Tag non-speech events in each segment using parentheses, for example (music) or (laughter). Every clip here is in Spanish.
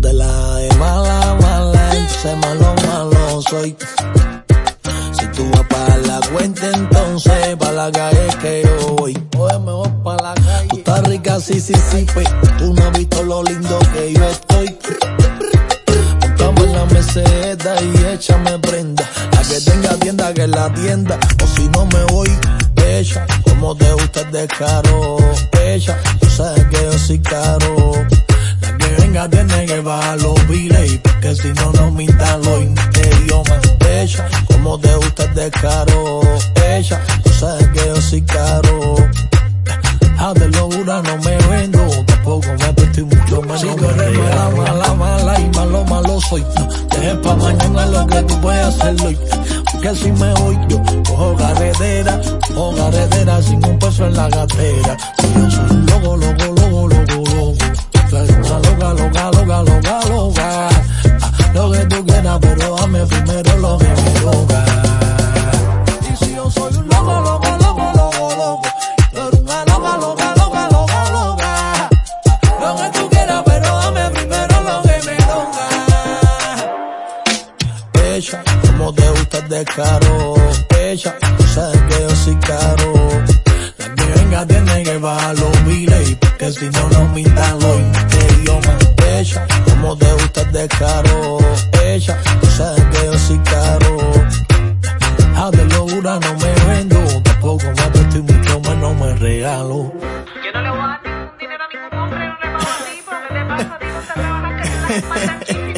te la de mala, mala, entonces malo, malo soy. Si tú vas para la cuenta, entonces para la calle que yo voy. Oye, me voy para la calle. Tú estás rica, sí, sí, sí, pues. Tú no has visto lo lindo que yo estoy. Montamos en la meseta y échame prenda. La que tenga tienda, que la tienda. O si no me voy, ella. Como te gusta el descaro. Ella, tú sabes que yo soy caro. Venga tiene que bajar los biles. Porque si no, no mintan los idiomas. Ella, como te gusta el descaro. Ella, tú sabes que yo soy caro. A de locura no me vendo, tampoco me aprecio mucho menos. Si tú eres mala, mala, mala y malo, malo soy. No, dejes pa' mañana lo que tú puedes hacerlo hoy. Porque si me voy yo, cojo carretera, cojo carretera sin un peso en la Como te gusta el descaro. Ella, tú sabes que yo soy caro. La que venga tiene que bajar los biles. Porque si no, no mintan los idiomas. Ella, como te gusta el descaro. Ella, tú sabes que yo soy caro. A de locura no me vendo, tampoco me aprecio y mucho menos me regalo. Yo no le voy a dar ningún dinero a ningún hombre, no le pago a ti, pero ¿qué te pasa? A no te trabajas que tienes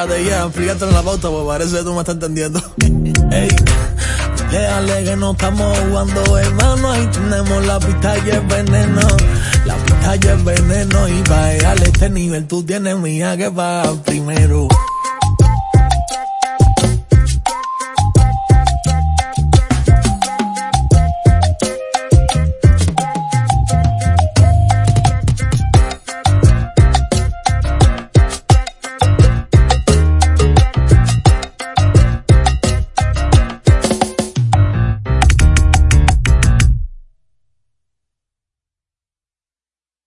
Espérate, ya, explícate en la pauta, pues parece que tú me estás entendiendo. (laughs) Ey, déjale que no estamos jugando, hermano, ahí tenemos la pista y el veneno. La pista y el veneno, y para llegar a este nivel tú tienes mía que va primero.